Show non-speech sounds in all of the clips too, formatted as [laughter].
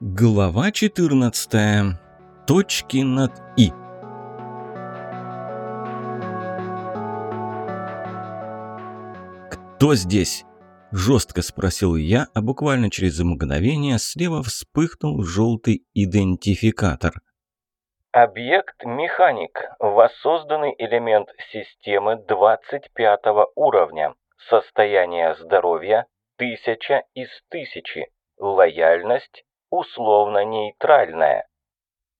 Глава 14. Точки над «и». «Кто здесь?» – жестко спросил я, а буквально через мгновение слева вспыхнул желтый идентификатор. Объект «Механик» – воссозданный элемент системы 25 уровня. Состояние здоровья – 1000 из 1000. Лояльность условно-нейтральная.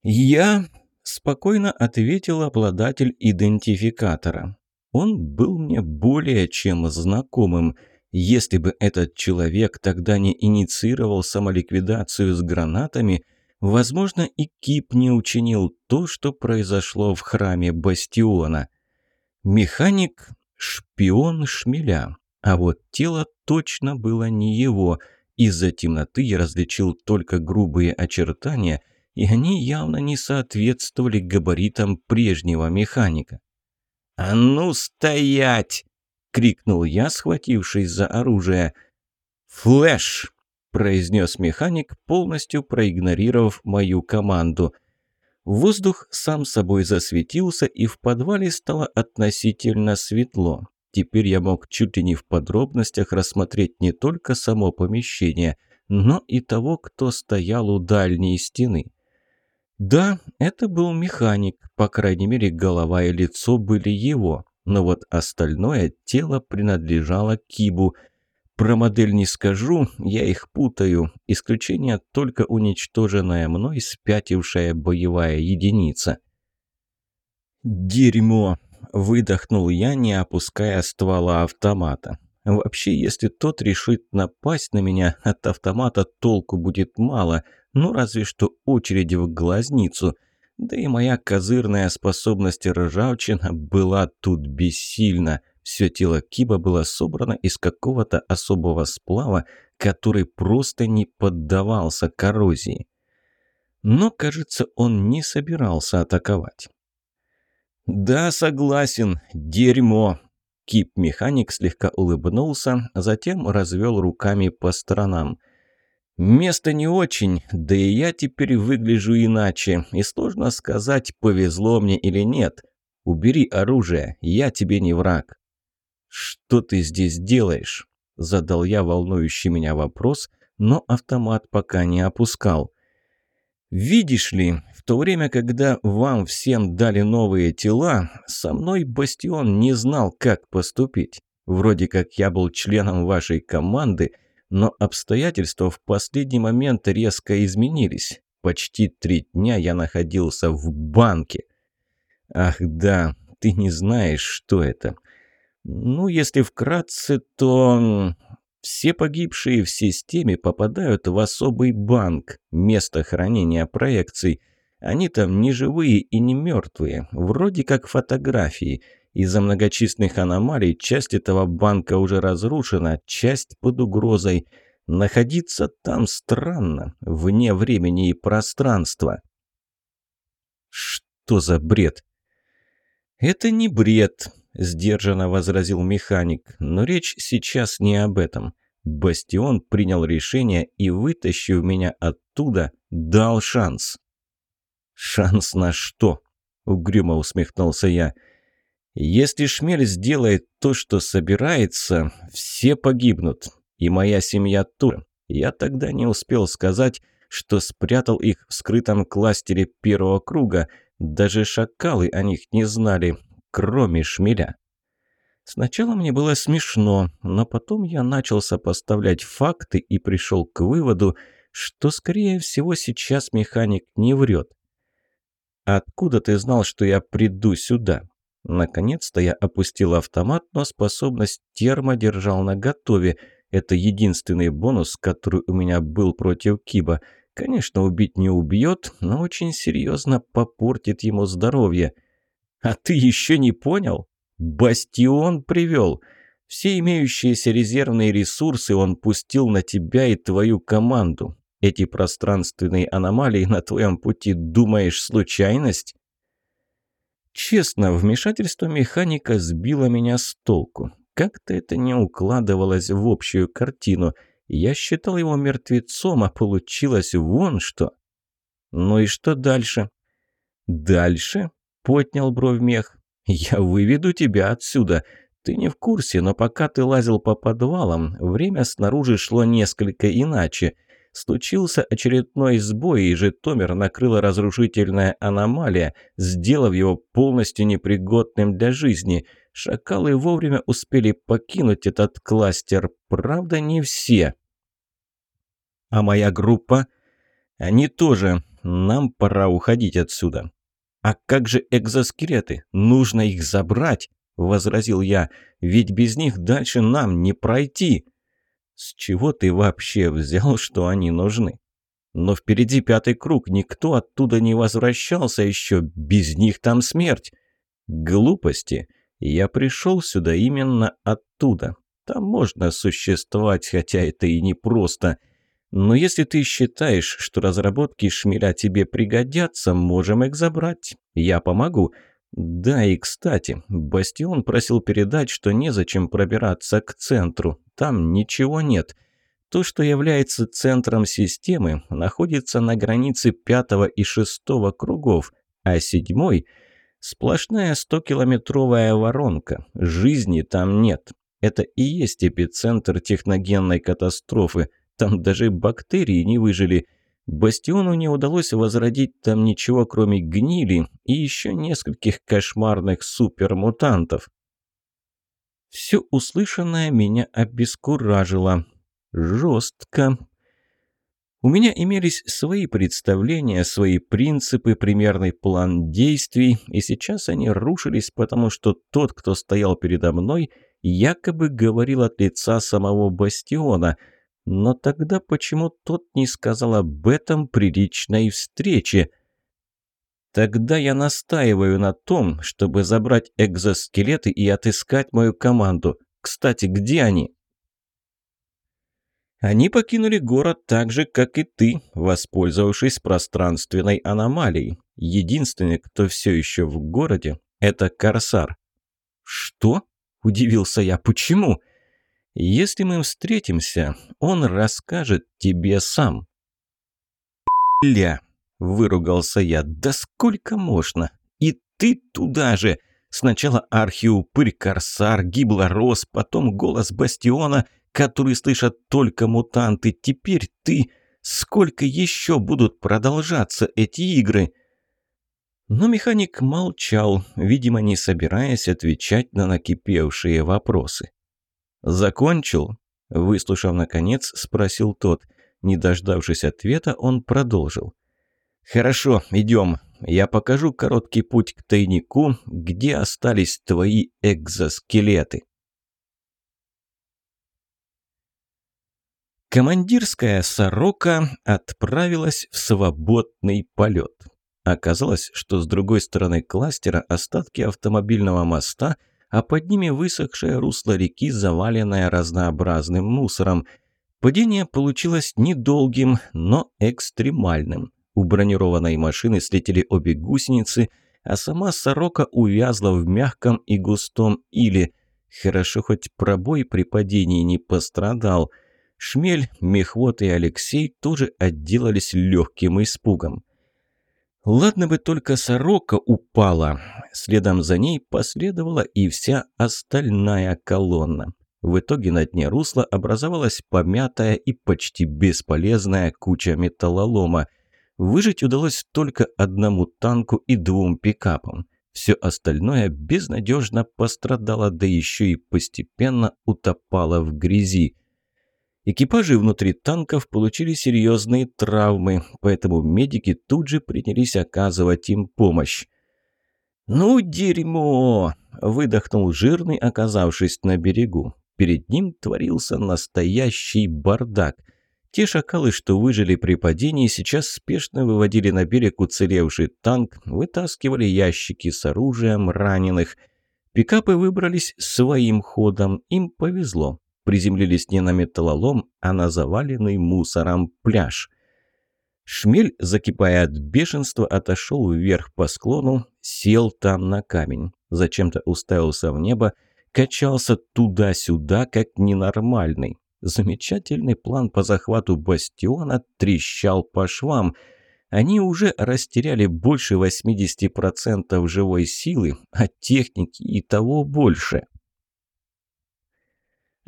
Я спокойно ответил обладатель идентификатора. Он был мне более чем знакомым. Если бы этот человек тогда не инициировал самоликвидацию с гранатами, возможно, и Кип не учинил то, что произошло в храме Бастиона. Механик – шпион шмеля, а вот тело точно было не его – из-за темноты я различил только грубые очертания, и они явно не соответствовали габаритам прежнего механика. «А ну стоять!» — крикнул я, схватившись за оружие. «Флэш!» — произнес механик, полностью проигнорировав мою команду. Воздух сам собой засветился, и в подвале стало относительно светло. Теперь я мог чуть ли не в подробностях рассмотреть не только само помещение, но и того, кто стоял у дальней стены. Да, это был механик, по крайней мере, голова и лицо были его, но вот остальное тело принадлежало Кибу. Про модель не скажу, я их путаю, исключение только уничтоженная мной спятившая боевая единица. «Дерьмо!» Выдохнул я, не опуская ствола автомата. Вообще, если тот решит напасть на меня, [laughs] от автомата толку будет мало, ну разве что очередь в глазницу. Да и моя козырная способность ржавчина была тут бессильна. Все тело Киба было собрано из какого-то особого сплава, который просто не поддавался коррозии. Но, кажется, он не собирался атаковать. «Да, согласен. Дерьмо». Кип-механик слегка улыбнулся, затем развел руками по сторонам. «Место не очень, да и я теперь выгляжу иначе, и сложно сказать, повезло мне или нет. Убери оружие, я тебе не враг». «Что ты здесь делаешь?» – задал я волнующий меня вопрос, но автомат пока не опускал. «Видишь ли, в то время, когда вам всем дали новые тела, со мной Бастион не знал, как поступить. Вроде как я был членом вашей команды, но обстоятельства в последний момент резко изменились. Почти три дня я находился в банке. Ах да, ты не знаешь, что это. Ну, если вкратце, то все погибшие в системе попадают в особый банк, место хранения проекций. Они там не живые и не мертвые, вроде как фотографии. Из-за многочисленных аномалий часть этого банка уже разрушена, часть под угрозой. Находиться там странно, вне времени и пространства. Что за бред? Это не бред, сдержанно возразил механик, но речь сейчас не об этом. Бастион принял решение и, вытащив меня оттуда, дал шанс. «Шанс на что?» — угрюмо усмехнулся я. «Если Шмель сделает то, что собирается, все погибнут, и моя семья тоже. Я тогда не успел сказать, что спрятал их в скрытом кластере первого круга, даже шакалы о них не знали, кроме шмеля. Сначала мне было смешно, но потом я начал сопоставлять факты и пришел к выводу, что, скорее всего, сейчас механик не врет. «Откуда ты знал, что я приду сюда?» Наконец-то я опустил автомат, но способность термо держал наготове. Это единственный бонус, который у меня был против Киба. Конечно, убить не убьет, но очень серьезно попортит ему здоровье. «А ты еще не понял?» «Бастион привел!» Все имеющиеся резервные ресурсы он пустил на тебя и твою команду. Эти пространственные аномалии на твоем пути, думаешь, случайность? Честно, вмешательство механика сбило меня с толку. Как-то это не укладывалось в общую картину. Я считал его мертвецом, а получилось вон что. Ну и что дальше? Дальше? Поднял бровь мех. Я выведу тебя отсюда. Ты не в курсе, но пока ты лазил по подвалам, время снаружи шло несколько иначе. Случился очередной сбой, и Житомир накрыла разрушительная аномалия, сделав его полностью непригодным для жизни. Шакалы вовремя успели покинуть этот кластер, правда, не все. А моя группа? Они тоже. Нам пора уходить отсюда. А как же экзоскелеты? Нужно их забрать, возразил я. Ведь без них дальше нам не пройти. С чего ты вообще взял, что они нужны? Но впереди пятый круг, никто оттуда не возвращался еще, без них там смерть. Глупости. Я пришел сюда именно оттуда. Там можно существовать, хотя это и непросто. Но если ты считаешь, что разработки шмеля тебе пригодятся, можем их забрать. Я помогу. Да, и кстати, Бастион просил передать, что незачем пробираться к центру. Там ничего нет. То, что является центром системы, находится на границе пятого и шестого кругов, а седьмой – сплошная 100-километровая воронка. Жизни там нет. Это и есть эпицентр техногенной катастрофы. Там даже бактерии не выжили – Бастиону не удалось возродить там ничего, кроме гнили и еще нескольких кошмарных супермутантов. Все услышанное меня обескуражило. Жестко. У меня имелись свои представления, свои принципы, примерный план действий, и сейчас они рушились, потому что тот, кто стоял передо мной, якобы говорил от лица самого Бастиона – но тогда почему тот не сказал об этом при личной встрече? Тогда я настаиваю на том, чтобы забрать экзоскелеты и отыскать мою команду. Кстати, где они? Они покинули город так же, как и ты, воспользовавшись пространственной аномалией. Единственный, кто все еще в городе, это Корсар. Что? Удивился я. Почему? Если мы встретимся, он расскажет тебе сам». «Ля!» – выругался я. «Да сколько можно? И ты туда же!» Сначала архиупырь, корсар, гиблорос, потом голос бастиона, который слышат только мутанты. Теперь ты... Сколько еще будут продолжаться эти игры?» Но механик молчал, видимо, не собираясь отвечать на накипевшие вопросы. «Закончил?» Выслушав наконец, спросил тот. Не дождавшись ответа, он продолжил. «Хорошо, идем. Я покажу короткий путь к тайнику, где остались твои экзоскелеты». Командирская сорока отправилась в свободный полет. Оказалось, что с другой стороны кластера остатки автомобильного моста – а под ними высохшее русло реки, заваленное разнообразным мусором. Падение получилось недолгим, но экстремальным. У бронированной машины слетели обе гусеницы, а сама сорока увязла в мягком и густом иле. Хорошо, хоть пробой при падении не пострадал. Шмель, Мехвод и Алексей тоже отделались легким испугом. Ладно бы только сорока упала. Следом за ней последовала и вся остальная колонна. В итоге на дне русла образовалась помятая и почти бесполезная куча металлолома. Выжить удалось только одному танку и двум пикапам. Все остальное безнадежно пострадало, да еще и постепенно утопало в грязи. Экипажи внутри танков получили серьезные травмы, поэтому медики тут же принялись оказывать им помощь. «Ну, дерьмо!» – выдохнул жирный, оказавшись на берегу. Перед ним творился настоящий бардак. Те шакалы, что выжили при падении, сейчас спешно выводили на берег уцелевший танк, вытаскивали ящики с оружием раненых. Пикапы выбрались своим ходом, им повезло приземлились не на металлолом, а на заваленный мусором пляж. Шмель, закипая от бешенства, отошел вверх по склону, сел там на камень. Зачем-то уставился в небо, качался туда-сюда, как ненормальный. Замечательный план по захвату бастиона трещал по швам. Они уже растеряли больше 80% живой силы, а техники и того больше.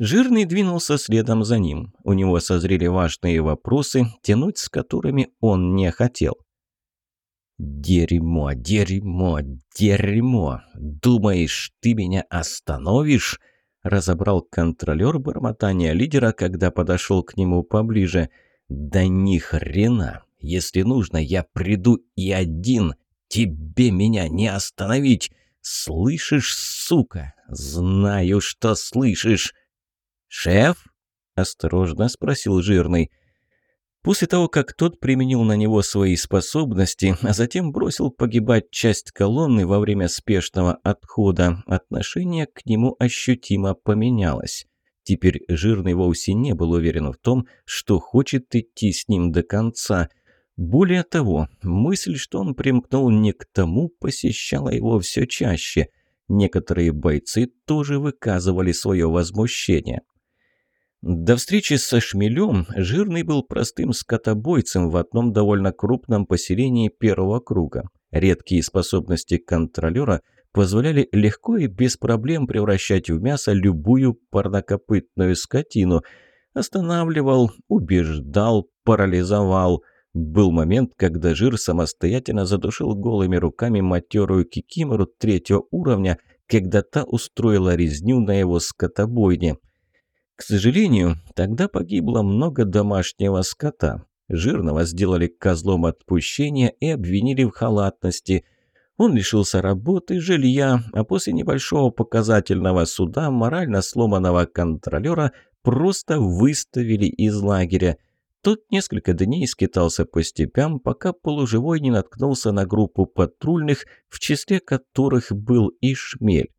Жирный двинулся следом за ним. У него созрели важные вопросы, тянуть с которыми он не хотел. «Дерьмо, дерьмо, дерьмо! Думаешь, ты меня остановишь?» разобрал контролер бормотания лидера, когда подошел к нему поближе. «Да ни хрена! Если нужно, я приду и один! Тебе меня не остановить! Слышишь, сука? Знаю, что слышишь!» «Шеф?» – осторожно спросил жирный. После того, как тот применил на него свои способности, а затем бросил погибать часть колонны во время спешного отхода, отношение к нему ощутимо поменялось. Теперь Жирный вовсе не был уверен в том, что хочет идти с ним до конца. Более того, мысль, что он примкнул не к тому, посещала его все чаще. Некоторые бойцы тоже выказывали свое возмущение. До встречи со Шмелем Жирный был простым скотобойцем в одном довольно крупном поселении первого круга. Редкие способности контролера позволяли легко и без проблем превращать в мясо любую парнокопытную скотину. Останавливал, убеждал, парализовал. Был момент, когда Жир самостоятельно задушил голыми руками матерую кикимору третьего уровня, когда та устроила резню на его скотобойне – к сожалению, тогда погибло много домашнего скота. Жирного сделали козлом отпущения и обвинили в халатности. Он лишился работы, жилья, а после небольшого показательного суда морально сломанного контролера просто выставили из лагеря. Тот несколько дней скитался по степям, пока полуживой не наткнулся на группу патрульных, в числе которых был и шмель.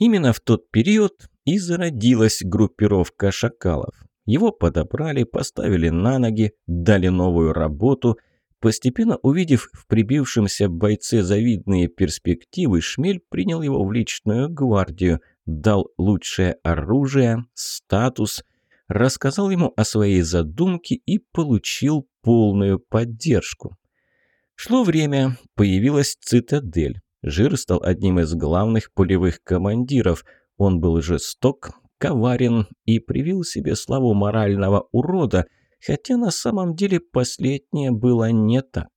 Именно в тот период и зародилась группировка шакалов. Его подобрали, поставили на ноги, дали новую работу. Постепенно увидев в прибившемся бойце завидные перспективы, Шмель принял его в личную гвардию, дал лучшее оружие, статус, рассказал ему о своей задумке и получил полную поддержку. Шло время, появилась цитадель. Жир стал одним из главных полевых командиров – он был жесток, коварен и привил себе славу морального урода, хотя на самом деле последнее было не так.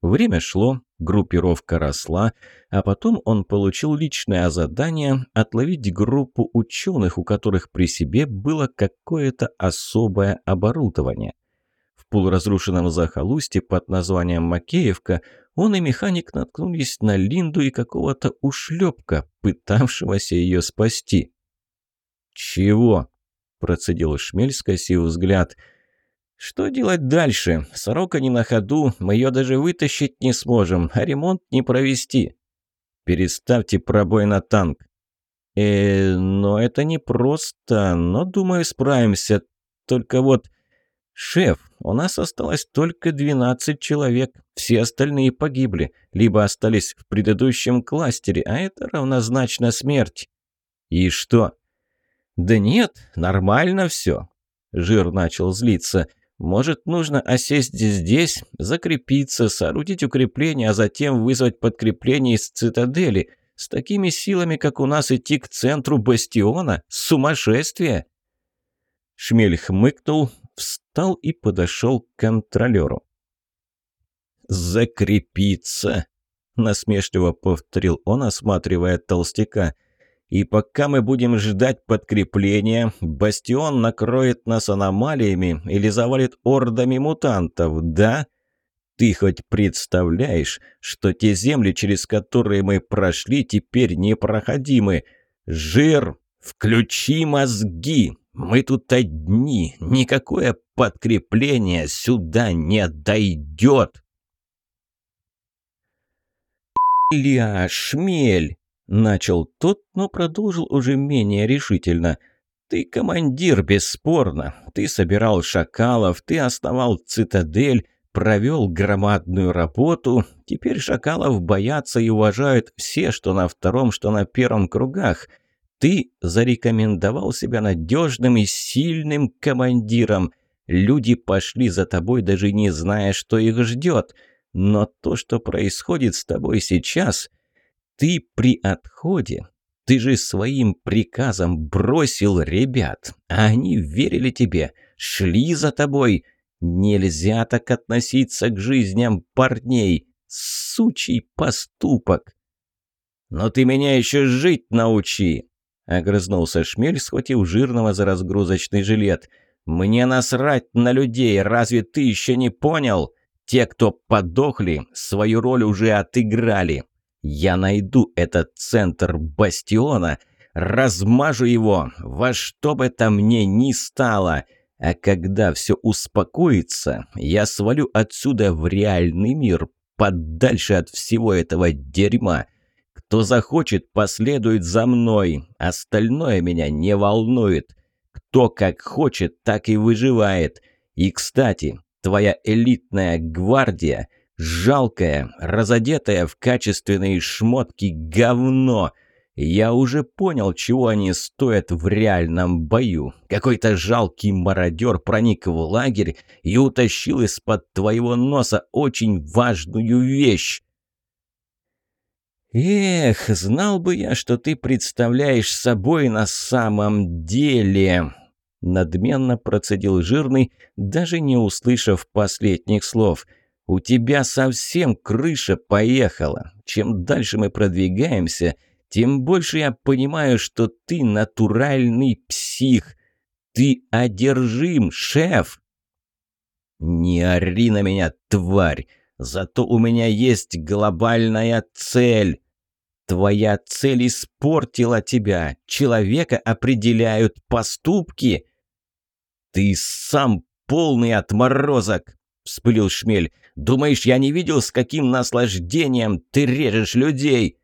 Время шло, группировка росла, а потом он получил личное задание отловить группу ученых, у которых при себе было какое-то особое оборудование. В полуразрушенном захолустье под названием Макеевка он и механик наткнулись на Линду и какого-то ушлепка, пытавшегося ее спасти. «Чего?» – процедил Шмель, скосив взгляд. «Что делать дальше? Сорока не на ходу, мы ее даже вытащить не сможем, а ремонт не провести». «Переставьте пробой на танк». «Э, но это не просто, но, думаю, справимся. Только вот «Шеф, у нас осталось только 12 человек. Все остальные погибли, либо остались в предыдущем кластере, а это равнозначно смерть». «И что?» «Да нет, нормально все». Жир начал злиться. «Может, нужно осесть здесь, закрепиться, соорудить укрепление, а затем вызвать подкрепление из цитадели. С такими силами, как у нас, идти к центру бастиона? Сумасшествие!» Шмель хмыкнул, встал и подошел к контролеру. «Закрепиться!» – насмешливо повторил он, осматривая толстяка. «И пока мы будем ждать подкрепления, бастион накроет нас аномалиями или завалит ордами мутантов, да?» Ты хоть представляешь, что те земли, через которые мы прошли, теперь непроходимы? Жир, включи мозги! Мы тут одни, никакое подкрепление сюда не дойдет. «Ля, шмель!» – начал тот, но продолжил уже менее решительно. «Ты командир, бесспорно. Ты собирал шакалов, ты основал цитадель, провел громадную работу. Теперь шакалов боятся и уважают все, что на втором, что на первом кругах. Ты зарекомендовал себя надежным и сильным командиром. Люди пошли за тобой, даже не зная, что их ждет. Но то, что происходит с тобой сейчас, ты при отходе, ты же своим приказом бросил ребят, а они верили тебе, шли за тобой. Нельзя так относиться к жизням парней. Сучий поступок. «Но ты меня еще жить научи!» Огрызнулся Шмель, схватив жирного за разгрузочный жилет. «Мне насрать на людей, разве ты еще не понял? Те, кто подохли, свою роль уже отыграли. Я найду этот центр бастиона, размажу его, во что бы то мне ни стало. А когда все успокоится, я свалю отсюда в реальный мир, подальше от всего этого дерьма». Кто захочет, последует за мной. Остальное меня не волнует. Кто как хочет, так и выживает. И, кстати, твоя элитная гвардия – жалкая, разодетая в качественные шмотки говно. Я уже понял, чего они стоят в реальном бою. Какой-то жалкий мародер проник в лагерь и утащил из-под твоего носа очень важную вещь. «Эх, знал бы я, что ты представляешь собой на самом деле!» Надменно процедил жирный, даже не услышав последних слов. «У тебя совсем крыша поехала. Чем дальше мы продвигаемся, тем больше я понимаю, что ты натуральный псих. Ты одержим, шеф!» «Не ори на меня, тварь! Зато у меня есть глобальная цель. Твоя цель испортила тебя. Человека определяют поступки. Ты сам полный отморозок, вспылил Шмель. Думаешь, я не видел, с каким наслаждением ты режешь людей?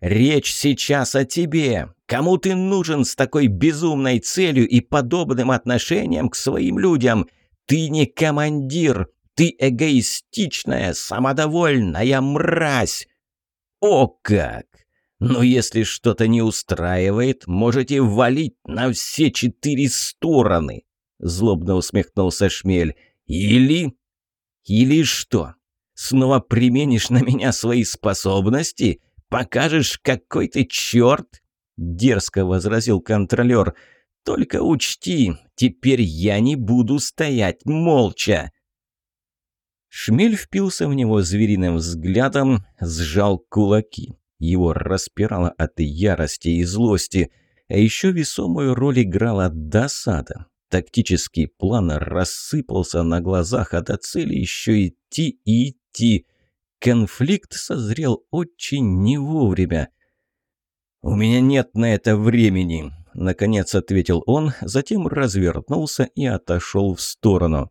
Речь сейчас о тебе. Кому ты нужен с такой безумной целью и подобным отношением к своим людям? Ты не командир, ты эгоистичная, самодовольная мразь!» «О как! Но если что-то не устраивает, можете валить на все четыре стороны!» Злобно усмехнулся Шмель. «Или... или что? Снова применишь на меня свои способности? Покажешь, какой ты черт?» Дерзко возразил контролер. «Только учти, теперь я не буду стоять молча!» Шмель впился в него звериным взглядом, сжал кулаки. Его распирало от ярости и злости. А еще весомую роль играла досада. Тактический план рассыпался на глазах, а до цели еще идти и идти. Конфликт созрел очень не вовремя. «У меня нет на это времени», — наконец ответил он, затем развернулся и отошел в сторону.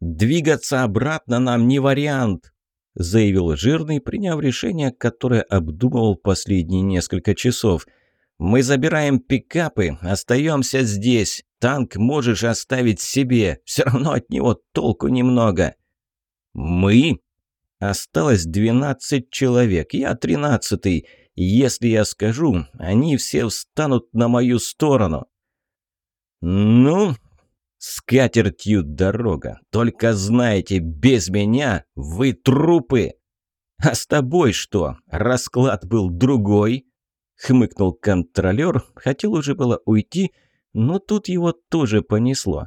«Двигаться обратно нам не вариант», – заявил Жирный, приняв решение, которое обдумывал последние несколько часов. «Мы забираем пикапы, остаемся здесь. Танк можешь оставить себе, все равно от него толку немного». «Мы?» «Осталось двенадцать человек, я тринадцатый. Если я скажу, они все встанут на мою сторону». «Ну, с катертью дорога. Только знаете, без меня вы трупы. А с тобой что? Расклад был другой? Хмыкнул контролер, хотел уже было уйти, но тут его тоже понесло.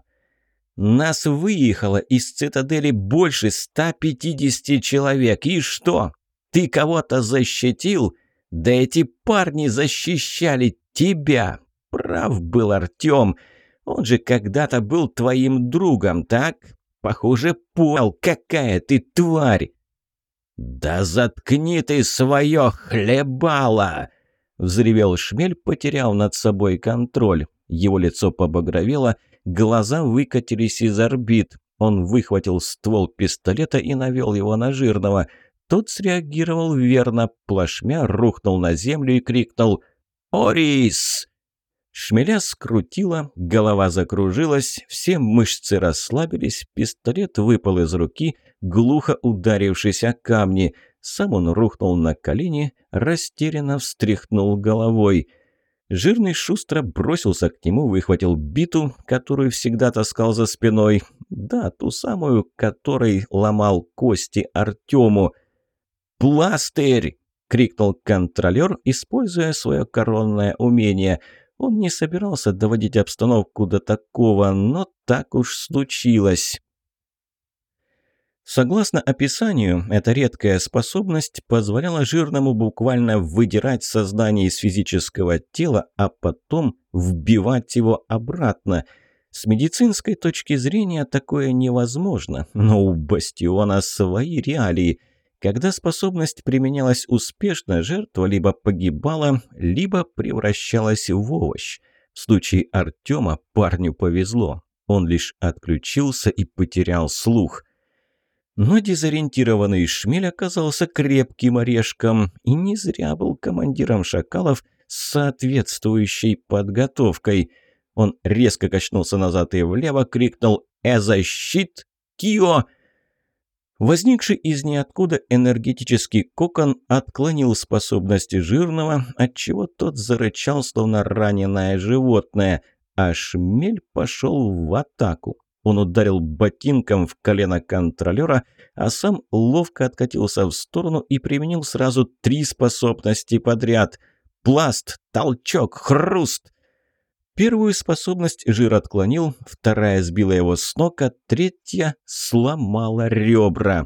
Нас выехало из цитадели больше 150 человек. И что? Ты кого-то защитил? Да эти парни защищали тебя. Прав был Артем. Он же когда-то был твоим другом, так? Похоже, понял, какая ты тварь!» «Да заткни ты свое хлебало!» Взревел шмель, потерял над собой контроль. Его лицо побагровело, глаза выкатились из орбит. Он выхватил ствол пистолета и навел его на жирного. Тот среагировал верно, плашмя рухнул на землю и крикнул «Орис!» Шмеля скрутила, голова закружилась, все мышцы расслабились, пистолет выпал из руки, глухо ударившись о камни. Сам он рухнул на колени, растерянно встряхнул головой. Жирный шустро бросился к нему, выхватил биту, которую всегда таскал за спиной. Да, ту самую, которой ломал кости Артему. «Пластырь!» — крикнул контролер, используя свое коронное умение. Он не собирался доводить обстановку до такого, но так уж случилось. Согласно описанию, эта редкая способность позволяла жирному буквально выдирать сознание из физического тела, а потом вбивать его обратно. С медицинской точки зрения такое невозможно, но у Бастиона свои реалии. Когда способность применялась успешно, жертва либо погибала, либо превращалась в овощ. В случае Артема парню повезло. Он лишь отключился и потерял слух – но дезориентированный шмель оказался крепким орешком и не зря был командиром шакалов с соответствующей подготовкой. Он резко качнулся назад и влево, крикнул «Эзащит! Кио!» Возникший из ниоткуда энергетический кокон отклонил способности жирного, отчего тот зарычал, словно раненое животное, а шмель пошел в атаку. Он ударил ботинком в колено контролера, а сам ловко откатился в сторону и применил сразу три способности подряд. Пласт, толчок, хруст. Первую способность жир отклонил, вторая сбила его с ног, а третья сломала ребра.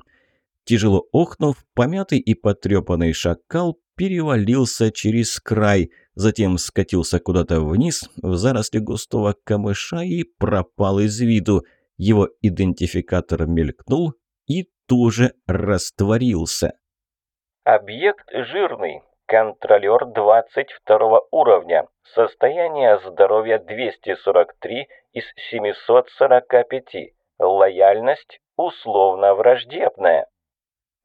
Тяжело охнув, помятый и потрепанный шакал перевалился через край – затем скатился куда-то вниз, в заросли густого камыша и пропал из виду. Его идентификатор мелькнул и тоже растворился. Объект жирный. Контролер 22 уровня. Состояние здоровья 243 из 745. Лояльность условно враждебная.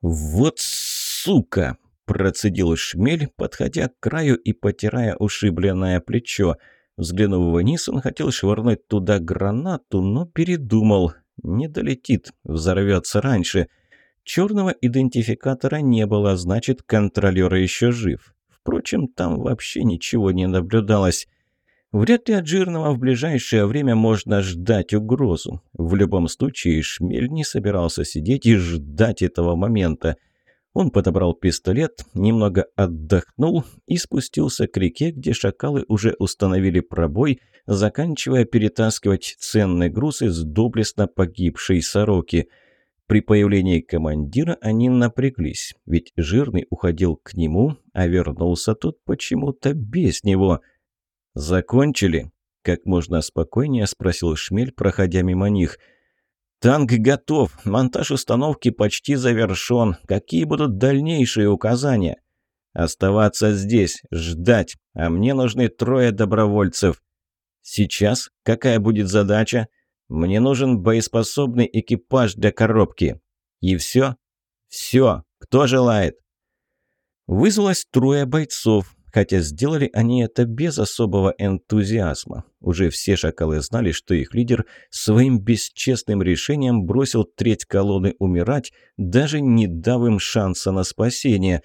Вот сука! Процедил шмель, подходя к краю и потирая ушибленное плечо. Взглянув вниз, он хотел швырнуть туда гранату, но передумал. Не долетит, взорвется раньше. Черного идентификатора не было, значит, контролер еще жив. Впрочем, там вообще ничего не наблюдалось. Вряд ли от жирного в ближайшее время можно ждать угрозу. В любом случае, Шмель не собирался сидеть и ждать этого момента – он подобрал пистолет, немного отдохнул и спустился к реке, где шакалы уже установили пробой, заканчивая перетаскивать ценный груз из доблестно погибшей сороки. При появлении командира они напряглись, ведь жирный уходил к нему, а вернулся тут почему-то без него. «Закончили?» – как можно спокойнее спросил Шмель, проходя мимо них – «Танк готов. Монтаж установки почти завершен. Какие будут дальнейшие указания?» «Оставаться здесь, ждать. А мне нужны трое добровольцев». «Сейчас? Какая будет задача?» «Мне нужен боеспособный экипаж для коробки». «И все?» «Все. Кто желает?» Вызвалось трое бойцов хотя сделали они это без особого энтузиазма. Уже все шакалы знали, что их лидер своим бесчестным решением бросил треть колонны умирать, даже не дав им шанса на спасение.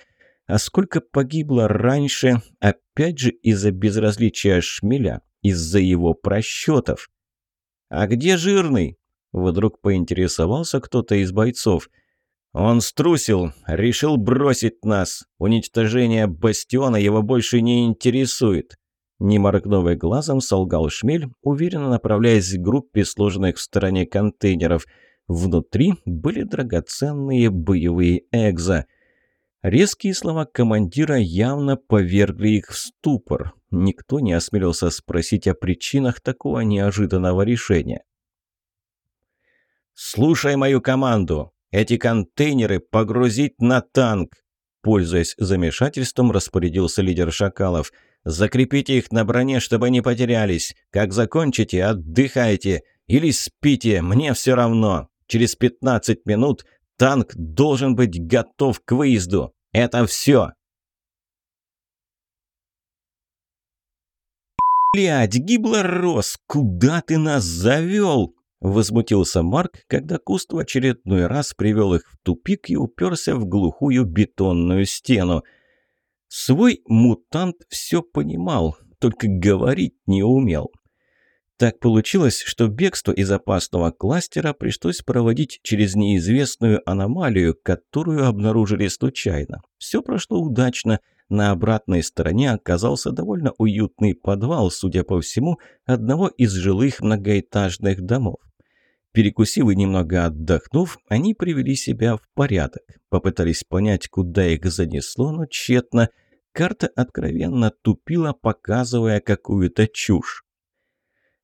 А сколько погибло раньше, опять же из-за безразличия шмеля, из-за его просчетов. «А где жирный?» – вдруг поинтересовался кто-то из бойцов – он струсил, решил бросить нас. Уничтожение бастиона его больше не интересует. Не моргнув глазом, солгал шмель, уверенно направляясь к группе сложенных в стороне контейнеров. Внутри были драгоценные боевые экзо. Резкие слова командира явно повергли их в ступор. Никто не осмелился спросить о причинах такого неожиданного решения. «Слушай мою команду!» Эти контейнеры погрузить на танк!» Пользуясь замешательством, распорядился лидер шакалов. «Закрепите их на броне, чтобы не потерялись. Как закончите, отдыхайте. Или спите, мне все равно. Через 15 минут танк должен быть готов к выезду. Это все!» «Блядь, гиблорос, куда ты нас завел?» Возмутился Марк, когда куст в очередной раз привел их в тупик и уперся в глухую бетонную стену. Свой мутант все понимал, только говорить не умел. Так получилось, что бегство из опасного кластера пришлось проводить через неизвестную аномалию, которую обнаружили случайно. Все прошло удачно. На обратной стороне оказался довольно уютный подвал, судя по всему, одного из жилых многоэтажных домов. Перекусив и немного отдохнув, они привели себя в порядок. Попытались понять, куда их занесло, но тщетно. Карта откровенно тупила, показывая какую-то чушь.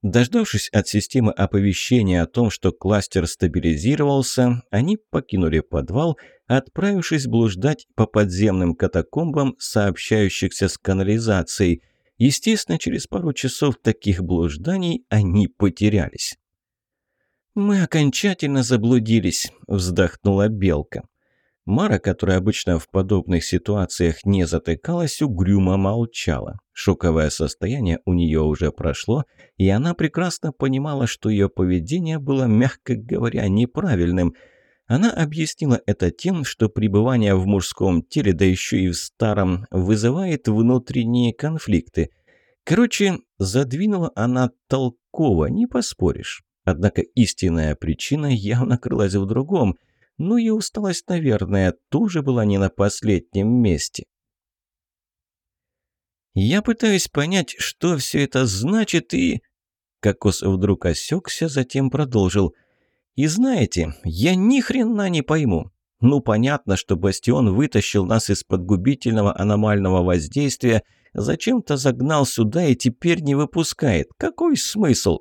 Дождавшись от системы оповещения о том, что кластер стабилизировался, они покинули подвал, отправившись блуждать по подземным катакомбам, сообщающихся с канализацией. Естественно, через пару часов таких блужданий они потерялись. «Мы окончательно заблудились», – вздохнула Белка. Мара, которая обычно в подобных ситуациях не затыкалась, угрюмо молчала. Шоковое состояние у нее уже прошло, и она прекрасно понимала, что ее поведение было, мягко говоря, неправильным. Она объяснила это тем, что пребывание в мужском теле, да еще и в старом, вызывает внутренние конфликты. Короче, задвинула она толково, не поспоришь. Однако истинная причина явно крылась в другом – ну и усталость, наверное, тоже была не на последнем месте. Я пытаюсь понять, что все это значит, и... Кокос вдруг осекся, затем продолжил. И знаете, я ни хрена не пойму. Ну, понятно, что Бастион вытащил нас из-под губительного аномального воздействия, зачем-то загнал сюда и теперь не выпускает. Какой смысл?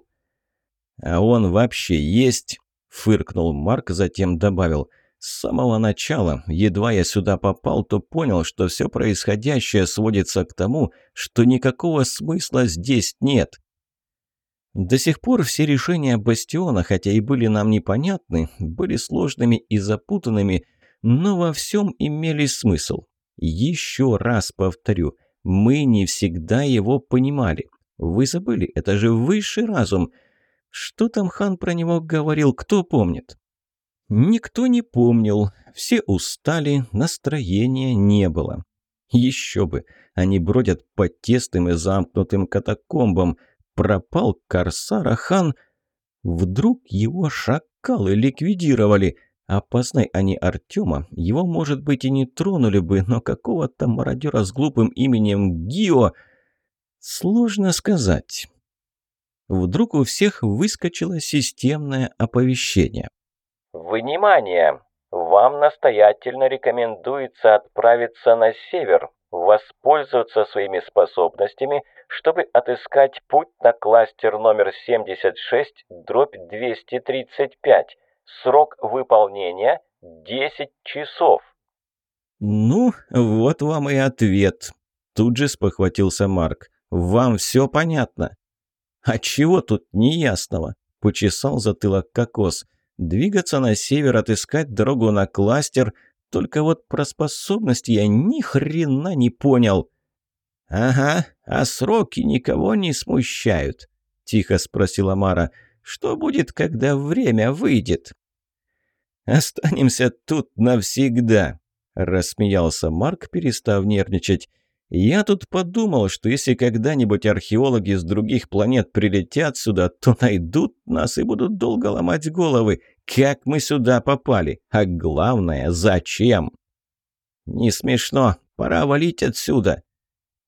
А он вообще есть? Фыркнул Марк, затем добавил. С самого начала, едва я сюда попал, то понял, что все происходящее сводится к тому, что никакого смысла здесь нет. До сих пор все решения Бастиона, хотя и были нам непонятны, были сложными и запутанными, но во всем имели смысл. Еще раз повторю, мы не всегда его понимали. Вы забыли, это же высший разум – что там хан про него говорил, кто помнит? Никто не помнил, все устали, настроения не было. Еще бы, они бродят по тесным и замкнутым катакомбам. Пропал Корсара хан. Вдруг его шакалы ликвидировали. Опознай они Артема, его, может быть, и не тронули бы, но какого-то мародера с глупым именем Гио... Сложно сказать. Вдруг у всех выскочило системное оповещение. «Внимание! Вам настоятельно рекомендуется отправиться на север, воспользоваться своими способностями, чтобы отыскать путь на кластер номер 76, дробь 235. Срок выполнения – 10 часов». «Ну, вот вам и ответ», – тут же спохватился Марк. «Вам все понятно?» «А чего тут неясного?» – почесал затылок кокос. «Двигаться на север, отыскать дорогу на кластер. Только вот про способности я ни хрена не понял». «Ага, а сроки никого не смущают», – тихо спросила Мара. «Что будет, когда время выйдет?» «Останемся тут навсегда», – рассмеялся Марк, перестав нервничать. Я тут подумал, что если когда-нибудь археологи с других планет прилетят сюда, то найдут нас и будут долго ломать головы, как мы сюда попали, а главное, зачем. Не смешно, пора валить отсюда.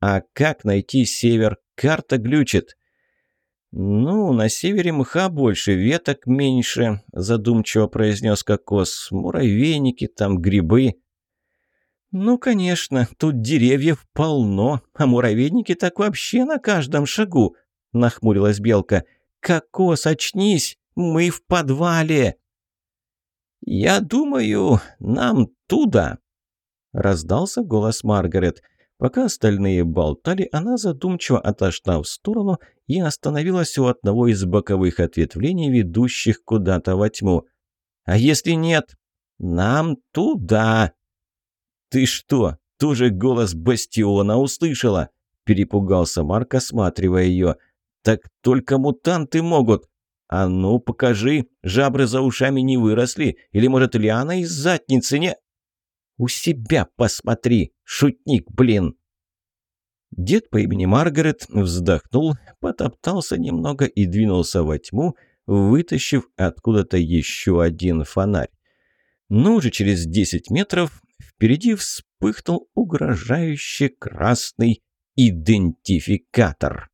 А как найти север? Карта глючит. «Ну, на севере мха больше, веток меньше», – задумчиво произнес Кокос. «Муравейники, там грибы». «Ну, конечно, тут деревьев полно, а муравейники так вообще на каждом шагу», – нахмурилась Белка. «Кокос, очнись, мы в подвале!» «Я думаю, нам туда!» – раздался голос Маргарет. Пока остальные болтали, она задумчиво отошла в сторону и остановилась у одного из боковых ответвлений, ведущих куда-то во тьму. «А если нет?» «Нам туда!» «Ты что, тоже голос Бастиона услышала?» – перепугался Марк, осматривая ее. «Так только мутанты могут. «А ну, покажи, жабры за ушами не выросли, или, может, лиана из задницы не...» «У себя посмотри, шутник, блин!» Дед по имени Маргарет вздохнул, потоптался немного и двинулся во тьму, вытащив откуда-то еще один фонарь. Но уже через десять метров впереди вспыхнул угрожающий красный идентификатор.